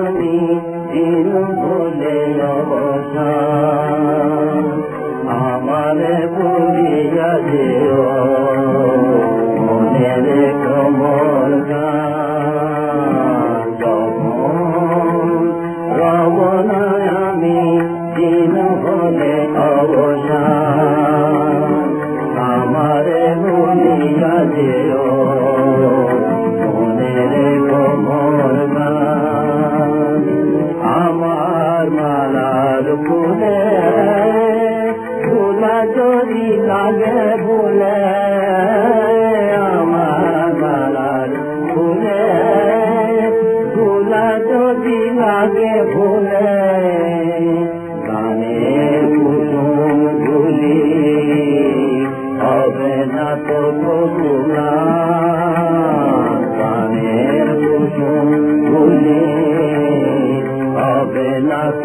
আমি দিন বলে অবসা আমার পুরিয়া দেব তোমার ফুলে যদি লাগে ভুলে আমার মালার ফুলে ধুলা যদি লাগে ভুলে গানে কুসুম ধুলি হবে তোলা গানে न त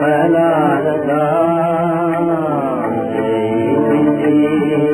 ڀلا منهنجي